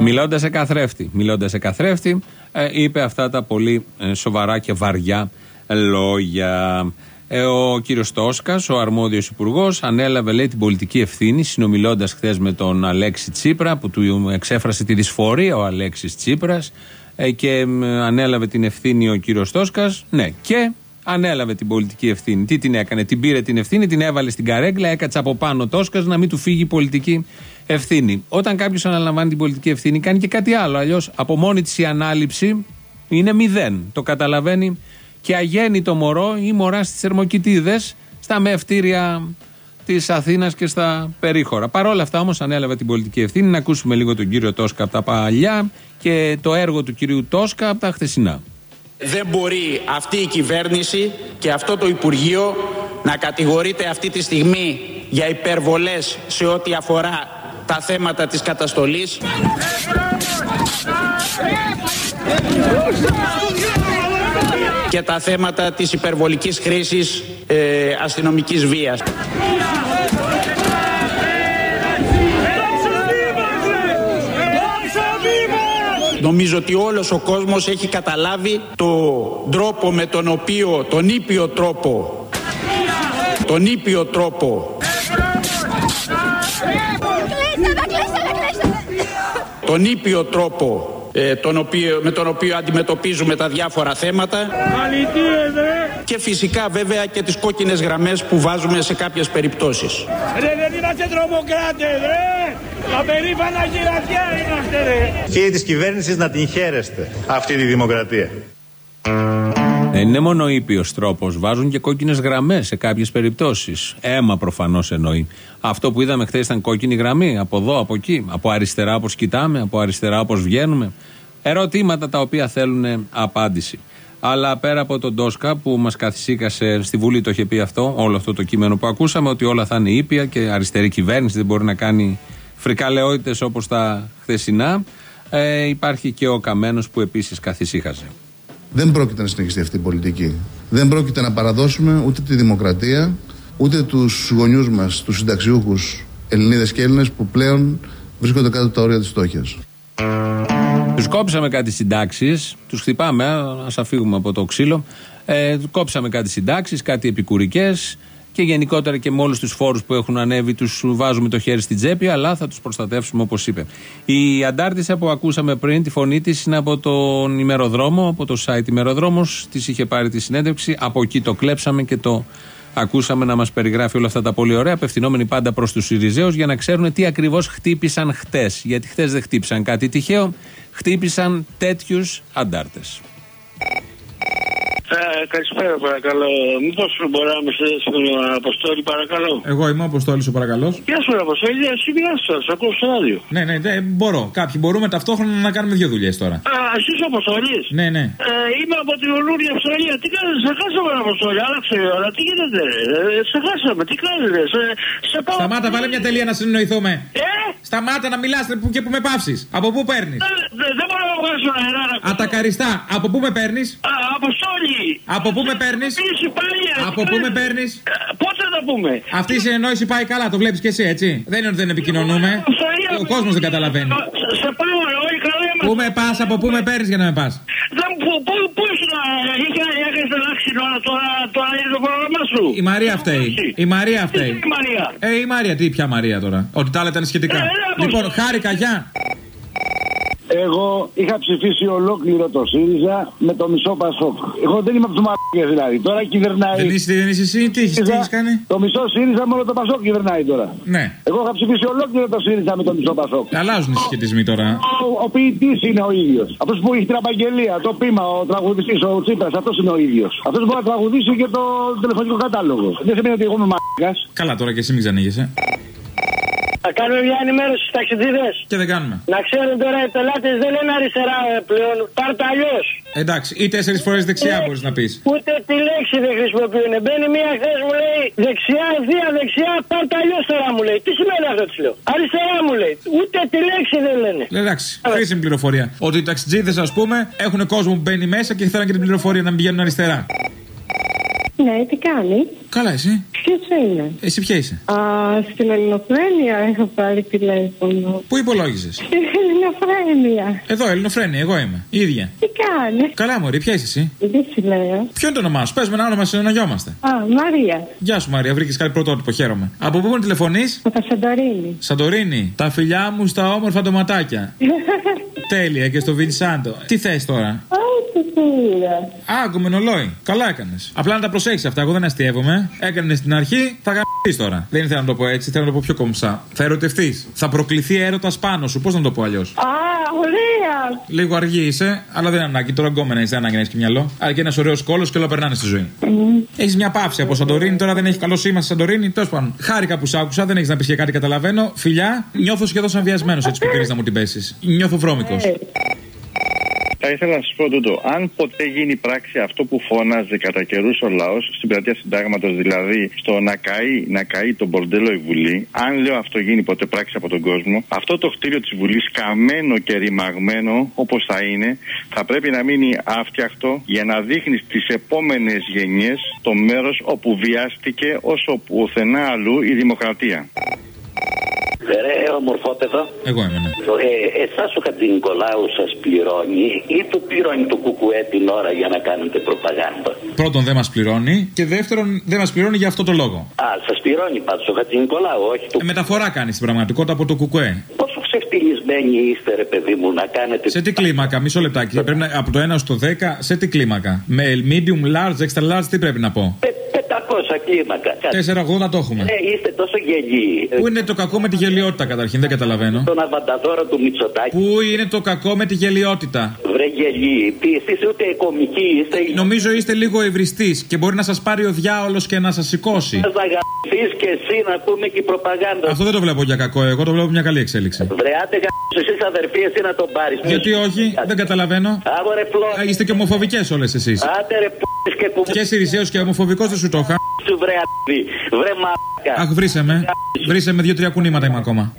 Μιλώντας σε καθρέφτη, μιλώντας σε καθρέφτη, ε, είπε αυτά τα πολύ ε, σοβαρά και βαριά λόγια. Ε, ο κύριος Τόσκας, ο αρμόδιος υπουργός, ανέλαβε λέει την πολιτική ευθύνη, συνομιλώντας χθες με τον Αλέξη Τσίπρα, που του εξέφρασε τη δυσφορία ο Αλέξης Τσίπρας, ε, και μ, ανέλαβε την ευθύνη ο κύριος Τόσκας. Ναι, και ανέλαβε την πολιτική ευθύνη. Τι την έκανε, την πήρε την ευθύνη, την έβαλε στην καρέκλα, έκατσε από πάνω ο Τόσκας να μην του φύγει η πολιτική ευθύνη. Όταν κάποιος αναλαμβάνει την πολιτική ευθύνη, κάνει και κάτι άλλο. Αλλιώς από μόνη της η ανάληψη είναι μηδέν. Το καταλαβαίνει και αγέννητο μωρό ή μωρά στις θερμοκοιτίδες στα μευτήρια τη Αθήνα και στα περίχωρα. Παρ' όλα αυτά όμω ανέλαβε την πολιτική ευθύνη. Να ακούσουμε λίγο τον κύριο Τόσκα από τα παλιά και το έργο του κυρίου Τόσκα από τα χθεσινά. Δεν μπορεί αυτή η κυβέρνηση και αυτό το Υπουργείο να κατηγορείται αυτή τη στιγμή για υπερβολές σε ό,τι αφορά τα θέματα της καταστολής. Και τα θέματα της υπερβολικής χρήσης ε, αστυνομικής βίας. Νομίζω ότι όλος ο κόσμος έχει καταλάβει τον τρόπο με τον οποίο, τον ήπιο τρόπο, τον ήπιο τρόπο, τον ήπιο τρόπο ε, τον οποίο, με τον οποίο αντιμετωπίζουμε τα διάφορα θέματα και φυσικά βέβαια και τις κόκκινες γραμμές που βάζουμε σε κάποιες περιπτώσεις. Ρε δεν είμαστε τρομοκράτες ρε! Τα περήφανα γυρατιά είμαστε ρε! Κύριοι της κυβέρνησης να την χαίρεστε αυτή τη δημοκρατία. Δεν είναι μόνο ήπιο τρόπος. Βάζουν και κόκκινες γραμμές σε κάποιες περιπτώσεις. Έμα προφανώς εννοεί. Αυτό που είδαμε χθες ήταν κόκκινη γραμμή. Από εδώ, από εκεί. Από αριστερά όπως κοιτάμε, από αριστερά όπως βγαίνουμε. Ερωτήματα τα οποία θέλουν απάντηση. Αλλά πέρα από τον Τόσκα που μας καθησύκασε στη Βουλή, το είχε πει αυτό, όλο αυτό το κείμενο που ακούσαμε, ότι όλα θα είναι ήπια και αριστερή κυβέρνηση δεν μπορεί να κάνει φρικαλαιότητες όπως τα χθεσινά. Ε, υπάρχει και ο Καμένος που επίσης καθησύχασε. Δεν πρόκειται να συνεχιστεί αυτή η πολιτική. Δεν πρόκειται να παραδώσουμε ούτε τη δημοκρατία, ούτε τους γονιούς μας, τους συνταξιούχους Ελληνίδες και Έλληνες που πλέον βρίσκονται κάτω από τα όρια της φτώχειας. Τους κόψαμε κάτι συντάξεις, τους χτυπάμε, α αφήγουμε από το ξύλο. Ε, κόψαμε κάτι συντάξεις, κάτι επικουρικές και γενικότερα και με όλους τους φόρους που έχουν ανέβει, τους βάζουμε το χέρι στην τσέπη, αλλά θα τους προστατεύσουμε όπως είπε. Η αντάρτησα που ακούσαμε πριν, τη φωνή της είναι από τον ημεροδρόμο, από το site ημεροδρόμος. Της είχε πάρει τη συνέντευξη. Από εκεί το κλέψαμε και το ακούσαμε να μας περιγράφει όλα αυτά τα πολύ ωραία, απευθυνόμενοι πάντα προς τους Ιριζέους για να ξέρουν τι ακριβώς χτύπησαν χτες. Γιατί χτες δεν χτύπησαν κάτι τυχαίο, χτύπησαν τέτοιους αντάρτες. Ε, καλησπέρα παρακαλώ. Μήπως μπορεί να με στείλεις στον Αποστόλη παρακαλώ; Εγώ είμαι ο Αποστόλης ο παρακαλώς. Γεια σου Αποστόλη, εσύ γεια σας. Ακούω στο ράδιο. Ναι, ναι, ναι, μπορώ. Κάποιοι μπορούμε ταυτόχρονα να κάνουμε δύο δουλειές τώρα. Α, εσύ ο Αποστόλη. Ναι, ναι. Ε, είμαι από την Ολούρια Αυστραλία. Τι κάνετε, σε χάσαμε Αποστόλη. Άλλαξε η ώρα. Τι γίνεται, ρε. Ε, σε χάσαμε, τι κάνετε. Σε, σε πάω. Σταμάτα, βάλε μια τελεία να συνεννοηθούμε. Ε; Σταμάτα να μιλάς και που με πάυσει. Από πού παίρνεις; Ε, δε- δεν μπορώ να βγάλω αέρα. ρε. Ατακαριστά, από πού με παίρνεις; Α, Αποστόλη. Από πού με παίρνεις; Είσαι πάλι, ε, Από πού με παίρνεις; Ε, Πότε θα πούμε; Αυτή η συνεννόηση πάει καλά, το βλέπεις και εσύ, έτσι. Δεν είναι ότι δεν επικοινωνούμε. Ο κόσμος δεν καταλαβαίνει. Σε- Σε πάω, ρε, όλοι καλά είμαστε. Πού με πας, από πού με παίρνεις για να με πας; Δεν- Πού- Πού πού ήσουν, ε, είχε έχεις αλλάξει ώρα τώρα, τώρα είναι το πρόγραμμά σου; Η Μαρία φταίει. Η Μαρία φταίει. Η Μαρία; Ε, η Μαρία, τι πια Μαρία τώρα; Ότι τα άλλα ήταν σχετικά. Λοιπόν, χάρηκα, γεια. Εγώ είχα ψηφίσει ολόκληρο το ΣΥΡΙΖΑ με το μισό Πασόκ. Εγώ δεν είμαι από τους μαρκέ δηλαδή. Τώρα κυβερνάει. Δεν είσαι, δεν είσαι εσύ, τι έχεις, τι έχεις κάνει; Το μισό ΣΥΡΙΖΑ μόνο το Πασόκ κυβερνάει τώρα. Ναι. Εγώ είχα ψηφίσει ολόκληρο το ΣΥΡΙΖΑ με το μισό Πασόκ. Αλλάζουν οι συσχετισμοί τώρα. Ο, ο ποιητής είναι ο ίδιος. Αυτός που έχει την απαγγελία, το πείμα, ο τραγουδιστής, ο Τσίπρας, αυτός είναι ο ίδιος. Αυτός μπορεί να τραγουδήσει και το τηλεφωνικό κατάλογο. Δεν σημαίνει ότι εγώ είμαι μαρκά. Καλά, τώρα και εσύ μην ξανήγεσαι. Θα κάνουμε μια ενημέρωση στους ταξιτζίδε. Και δεν κάνουμε. Να ξέρουν τώρα οι πελάτες δεν είναι αριστερά ε, πλέον. Πάρτε αλλιώς. Εντάξει, ή τέσσερις φορές δεξιά μπορείς να πεις. Ούτε τη λέξη δεν χρησιμοποιούν. Μπαίνει μία χθες μου λέει δεξιά, ευθεία, δεξιά, πάρτε αλλιώς τώρα μου λέει. Τι σημαίνει αυτό της λέω. Αριστερά μου λέει. Ούτε τη λέξη δεν λένε. Εντάξει, χρήσιμη πληροφορία. Ότι οι ταξιτζίδες, ας πούμε, έχουν κόσμο που μπαίνει μέσα και θέλουν και την πληροφορία να μην πηγαίνουν αριστερά. Ναι, τι κάνει; Καλά, εσύ; Ποιος είναι; Εσύ ποια είσαι; Α, στην Ελληνοφρένεια έχω πάρει τηλέφωνο. Πού υπολόγιζες; Στην Ελληνοφρένεια. Εδώ, Ελληνοφρένη, εγώ είμαι. Η ίδια. Τι κάνει; Καλά, Μωρή, ποια είσαι εσύ; Δεν σου λέω. Ποιο είναι το όνομά σου, πες με ένα όνομα, συνεννοιόμαστε. Α, Μαρία. Γεια σου, Μαρία, βρήκες κάτι πρωτότυπο, χαίρομαι. Από πού με τηλεφωνείς, Από τα Σαντορίνη. Σαντορίνη. Τα φιλιά μου στα όμορφα ντοματάκια. Τέλεια και στο Βινσάντο. Τι θες τώρα; Όχι, πήρα. Α, κομμενολόι. Καλά έκανες. Απλά να τα προσέχεις αυτά. Εγώ δεν αστείευομαι. Έκανες στην αρχή, θα γαμπτεί τώρα. Δεν ήθελα να το πω έτσι, θέλω να το πω πιο κομψά. Θα ερωτευτείς. Θα προκληθεί έρωτας πάνω σου. Πώς να το πω αλλιώς; Α, ωραία. Λίγο αργή είσαι, αλλά δεν είναι ανάγκη. Τώρα γκόμενα είσαι, δεν ανάγκη να έχεις και μυαλό. Αρκεί ένας ωραίος κόλος και όλα περνάνε στη ζωή. Έχεις μια παύση από Σαντορίνη, τώρα δεν έχει καλό σήμα στη Σαντορίνη. Τέλος πάντων, χάρηκα που σ' άκουσα, δεν έχεις να πεις και κάτι, καταλαβαίνω. Φιλιά, νιώθω σχεδόν σαν βιασμένος έτσι που τηρείς να μου την πέσεις. Νιώθω βρώμικος. Θα ήθελα να σας πω τούτο. Αν ποτέ γίνει πράξη αυτό που φώναζε κατά καιρούς ο λαός στην πλατεία συντάγματος, δηλαδή στο να καεί, να καεί το μπορντέλο η Βουλή, αν λέω αυτό γίνει ποτέ πράξη από τον κόσμο, αυτό το κτίριο της Βουλής, καμένο και ρημαγμένο όπως θα είναι, θα πρέπει να μείνει άφτιαχτο για να δείχνει στις επόμενες γενιές το μέρος όπου βιάστηκε όσο πουθενά αλλού η δημοκρατία. Ρε, ομορφόπεδο. Εγώ είμαι, ναι. Ε, Εσάς ο Χατζηνικολάου σας πληρώνει ή το πληρώνει το κουκουέ την ώρα για να κάνετε προπαγάνδα; Πρώτον, δεν μας πληρώνει και δεύτερον, δεν μας πληρώνει για αυτό το λόγο. Α, σας πληρώνει πάντως ο Χατζηνικολάου, όχι το. Ε, μεταφορά κάνει στην πραγματικότητα από το κουκουέ. Πόσο ξεφτυλισμό Γαμημένοι είστε, ρε παιδί μου, να κάνετε. Σε τι κλίμακα, μισό λεπτάκι. Πρέπει να, από το 1 στο 10, σε τι κλίμακα. Με medium, large, extra large, τι πρέπει να πω; 500 κλίμακα. 4,80 το έχουμε. Ε, είστε τόσο γελοί. Πού είναι το κακό με τη γελιότητα καταρχήν, δεν καταλαβαίνω. Τον αβανταδόρο του Μητσοτάκη. Πού είναι το κακό με τη γελιότητα; Βρε γελοί. Τι εσείς ούτε κομικοί είστε. Νομίζω είστε λίγο ευριστή και μπορεί να σας πάρει ο διάολος και να σας σηκώσει. Θα γαμπηθεί και εσύ να πούμε και η προπαγάνδα. Αυτό δεν το βλέπω για κακό, εγώ το βλέπω μια καλή εξέλιξη. Βρε άντε γαμπηθεί εσείς αδερφοί, εσύ να τον πάρεις. Γιατί όχι, δεν καταλαβαίνω. Άβο ρε φλό. Α, Είστε και ομοφοβικές όλες εσείς. Άντε ρε π***ες και κουμπί. Και Σιρισαίο και ομοφοβικός δεν σου το είχα. Σου βρε αδερφοί. Βρε μαλάκα. Αχ, βρίσε με. Βρίσε με δύο-τρία κουνήματα είμαι ακόμα.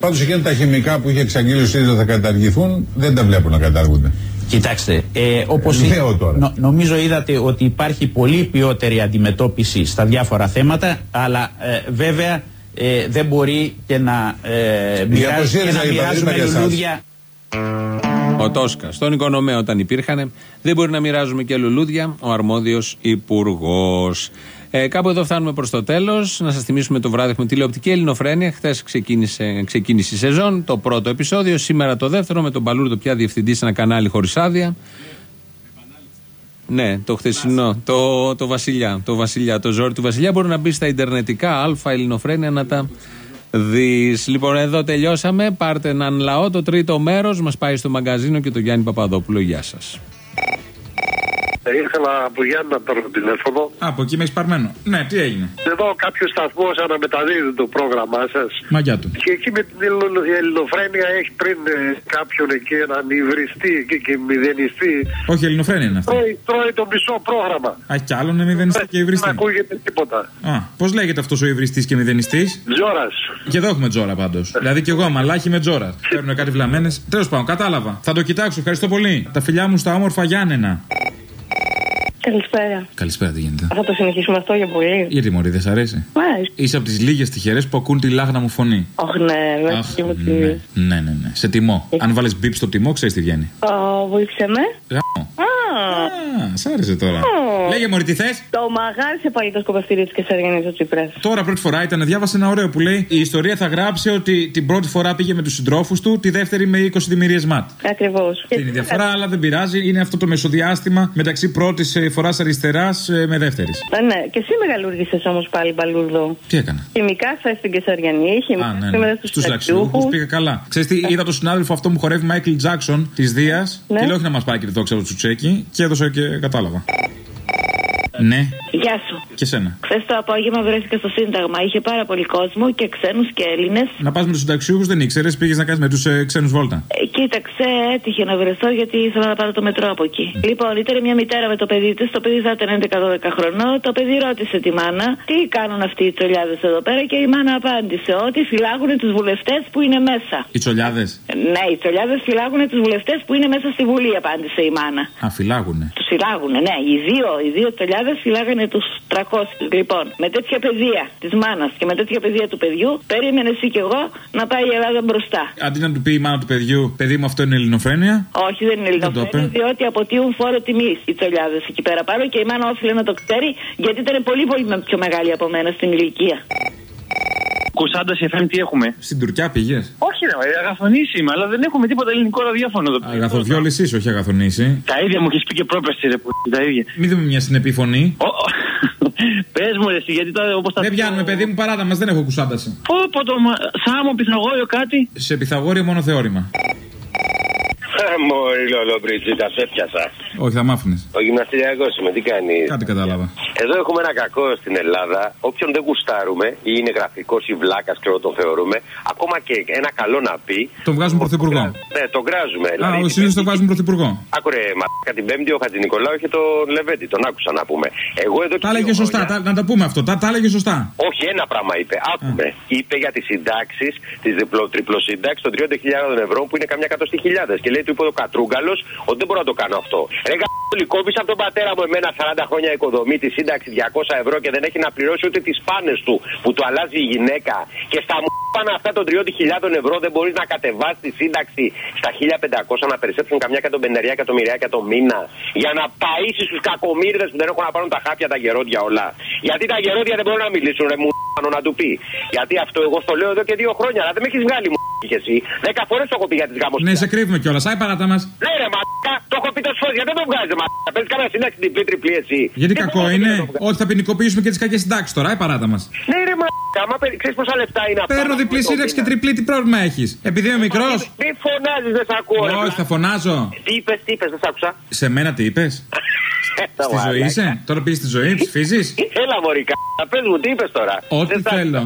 Πάντως εκείνα τα χημικά που είχε εξαγγείλει ο ΣΥΡΙΖΑ θα καταργηθούν, δεν τα βλέπω να καταργούνται. Κοιτάξτε, ε, όπως Λέω τώρα. νο- νομίζω είδατε ότι υπάρχει πολύ ποιότερη αντιμετώπιση στα διάφορα θέματα, αλλά ε, βέβαια ε, δεν μπορεί και να, ε, μοιράζει- και ΣΥΡΙΖΑ να είπα, μοιράζουμε δεν είπα για λουλούδια. Ο Τόσκα. Στον οικονομέα όταν υπήρχαν, δεν μπορεί να μοιράζουμε και λουλούδια ο αρμόδιος υπουργός. Ε, κάπου εδώ φτάνουμε προς το τέλος. Να σας θυμίσουμε το βράδυ έχουμε τηλεοπτική Ελληνοφρένεια. Χθες ξεκίνησε, ξεκίνησε η σεζόν, το πρώτο επεισόδιο. Σήμερα το δεύτερο με τον Παλούρδο πια διευθυντή σε ένα κανάλι χωρίς άδεια. Ναι, το χθεσινό, το, το Βασιλιά, το Βασιλιά, το ζόρι του Βασιλιά μπορεί να μπει στα Ιντερνετικά, Α, Ελληνοφρένεια να τα δεις. Λοιπόν, εδώ τελειώσαμε. Πάρτε έναν λαό. Το τρίτο μέρος μας πάει στο μαγκαζίνο και το Γιάννη Παπαδόπουλο. Γεια σας. Ήθελα από Γιάννη να παίρνω τηλέφωνο. Α, από εκεί με έχεις παρμένο. Ναι, τι έγινε; Εδώ κάποιος σταθμός αναμεταδίδει το πρόγραμμά σας. Μαγιά του. Και εκεί με την Ελλο- η ελληνοφρένεια έχει πριν ε, κάποιον εκεί έναν υβριστή και, και μηδενιστή. Όχι, ελληνοφρένια είναι αυτή. Τρώει, τρώει το μισό πρόγραμμα. Α, κι άλλο να μηδενιστή και Δεν υβριστή. ακούγεται τίποτα. Α, πώς λέγεται αυτός ο υβριστής και μηδενιστής; Τζόρας. Και εδώ έχουμε τζόρα πάντως. δηλαδή και εγώ αμαλάχη με τζόρα. Παίρνουν κάτι βλαμμένες. Τέλος πάντων, κατάλαβα. Θα το κοιτάξω, ευχαριστώ πολύ. Τα φιλιά μου στα όμορφα Γιάννενα. Καλησπέρα. Καλησπέρα, τι γίνεται; Θα το συνεχίσουμε αυτό για πολύ. Γιατί μωρή, δεν σ' αρέσει; Μ' αρέσει. Είσαι από τις λίγες τυχερές που ακούν τη λάγνα μου φωνή. Όχι, ναι, με Αχ, και μου τη. ναι, ναι, ναι, ναι. Σε τιμώ. Αν βάλεις μπίπ στο τιμό, ξέρεις τι βγαίνει. Ω, Βοήθησε με. Γάμο. Α, Α, σ' άρεσε τώρα. Ω. Λέγε μωρή, τι θες; Το μαγάρισε πάλι το σκοπευτήριο της Κεσαριανής ο Τσίπρας. Τώρα πρώτη φορά ήταν, διάβασε ένα ωραίο που λέει Η ιστορία θα γράψει ότι την πρώτη φορά πήγε με τους συντρόφους του, τη δεύτερη με 20 δημιουργίες ματ. Ακριβώς. Είναι η διαφορά, αλλά δεν πειράζει. Είναι αυτό το μεσοδιάστημα μεταξύ πρώτης φοράς αριστεράς με δεύτερης. Ναι, και εσύ μεγαλούργησες όμως πάλι μπαλούρδο. Τι έκανα; Χημικά θα στην Κεσαριανή, Α, χημικά ναι, σήμερα ναι. στους Στου λαξιούχους πήγα καλά. Ξέρεις τι, είδα τον συνάδελφο αυτό που χορεύει Μάικλ Τζάξον της Δίας Ναι. και λέω όχι να μας πάει και τη δόξα του Τσουτσέκη και έδωσα και κατάλαβα. Ναι, Γεια σου. και σένα. Χθες το απόγευμα βρέθηκα στο Σύνταγμα. Είχε πάρα πολύ κόσμο και ξένους και Έλληνες. Να πας με τους συνταξιούχους δεν ήξερες, πήγες να κάνεις με τους ε, ξένους βόλτα. Ε, κοίταξε, έτυχε να βρεθώ γιατί ήθελα να πάρω το μετρό από εκεί. Λοιπόν, ήταν μια μητέρα με το παιδί της, το παιδί θα ήταν 11-12 χρονών. Το παιδί ρώτησε τη μάνα τι κάνουν αυτοί οι τσολιάδες εδώ πέρα; Και η μάνα απάντησε ότι φυλάγουν τους βουλευτές που είναι μέσα. Οι τσολιάδες; Ε, Ναι, οι τσολιάδες φυλάγουν τους βουλευτές που είναι μέσα στη Βουλή, απάντησε η μάνα. Α, φυλάγουνε. Τους φυλάγουνε, ναι. Οι δύο, οι δύο τσολιάδες φυλάγανε τους 300. Λοιπόν, με τέτοια παιδεία της μάνας και με τέτοια παιδεία του παιδιού, περίμενες εσύ και εγώ να πάει η Ελλάδα μπροστά. Αντί να του πει η μάνα του παιδιού, παιδί μου αυτό είναι ελληνοφρένεια. Όχι, δεν είναι Δεν το ελληνοφρένεια, είπε. διότι αποτείουν φόρο τιμή οι τσολιάδες εκεί πέρα πάνω και η μάνα όφιλε να το ξέρει, γιατί ήταν πολύ πολύ με- πιο μεγάλη από μένα στην ηλικία. Κουσάντα FM τι έχουμε; Στην Τουρκιά πήγες; Όχι, ρε, αγαθονήσει είμαι, αλλά δεν έχουμε τίποτα ελληνικό ραδιόφωνο εδώ. Αγαθοδιόλη είσαι, όχι αγαθονήσει. Τα ίδια μου έχεις πει και πρόπερση, ρε που τα ίδια. Μην δούμε μια συνεπή φωνή. Πες μου, ρε, εσύ, γιατί τώρα όπως τα. Δεν πιάνουμε, παιδί μου, παράτα μας, δεν έχω κουσάνταση. Πω, πω το μα... Σάμο, Πυθαγόριο, κάτι. Σε Πυθαγόρια μόνο θεώρημα. Μωρή λολομπριτζίτα, σε έπιασα. Όχι, θα μ' άφηνε. Ο γυμναστηριακός είμαι, τι κάνεις; Κάτι κατάλαβα. Εδώ έχουμε ένα κακό στην Ελλάδα. Όποιον δεν γουστάρουμε ή είναι γραφικός ή βλάκας, ξέρω τον θεωρούμε, ακόμα και ένα καλό να πει. Τον βγάζουν πρωθυπουργό. Ναι, τον κράζουμε. Α, ο συνήθω τον βάζουν πρωθυπουργό. Άκουρε, μα την Πέμπτη ο Χατζη Νικολάου είχε τον Λεβέντη, τον άκουσα να πούμε. Εγώ εδώ και Τα έλεγε δύο σωστά, χρόνια- τα- να τα πούμε αυτό. Τα, τα έλεγε σωστά. όχι, ένα πράγμα είπε. Άκουμε. Είπε για τις συντάξεις, τις τριπλοσυντάξεις των 30.000 ευρώ που είναι καμιά εκατοστή χιλιάδες. Και λέει του είπε ο Κατρούγκαλος ότι δεν μπορώ να το κάνω αυτό. Ρε γαμπούλη, κόβει από τον πατέρα μου εμένα 40 χρόνια οικοδομή τη σύνταξη 200 ευρώ και δεν έχει να πληρώσει ούτε τις πάνε του που του αλλάζει η γυναίκα. Και στα μου πάνω αυτά των 30.000 ευρώ δεν μπορείς να κατεβάσεις τη σύνταξη στα 1.500 να περισσέψουν καμιά εκατομμυρία εκατομμυριάκια το μήνα. Για να παίσει τους κακομίρδε που δεν έχουν να πάρουν τα χάπια τα γερόντια όλα. Γιατί τα γερόντια δεν μπορούν να μιλήσουν, ρε μου. πάνω να του πει. Γιατί αυτό εγώ στο λέω εδώ και δύο χρόνια, αλλά δεν με έχεις βγάλει μου και εσύ. Δέκα φορές το έχω πει για τις γάμου. Ναι, σε κρύβουμε κιόλας. Άι παράτα μας. Ναι, ρε μαλάκα, το έχω πει τόσες φορές, γιατί δεν το βγάζεις μαλάκα. Παίζει κανένα σύνταξη διπλή τριπλή εσύ. Γιατί Τι κακό μπορώ είναι να το βγάλω. ότι θα ποινικοποιήσουμε και τις κακές συντάξεις τώρα. Άι παράτα μας. Ναι, ρε μαλάκα, άμα ξέρεις πόσα λεφτά είναι αυτά. Παίρνω διπλή σύνταξη και τριπλή, τι πρόβλημα έχεις; Επειδή είμαι μικρός. Μη φωνάζεις, δεν σ' ακούω. ρε, Όχι, μαλάκα. θα φωνάζω. Τι είπες, τι είπες, δεν σ' άκουσα. Σε μένα τι είπες; Στη ζωή είσαι; Τώρα πεις στη ζωή, ψηφίζεις; Έλα, Μωρικά, πες μου, τι είπες τώρα; Ό,τι θέλω.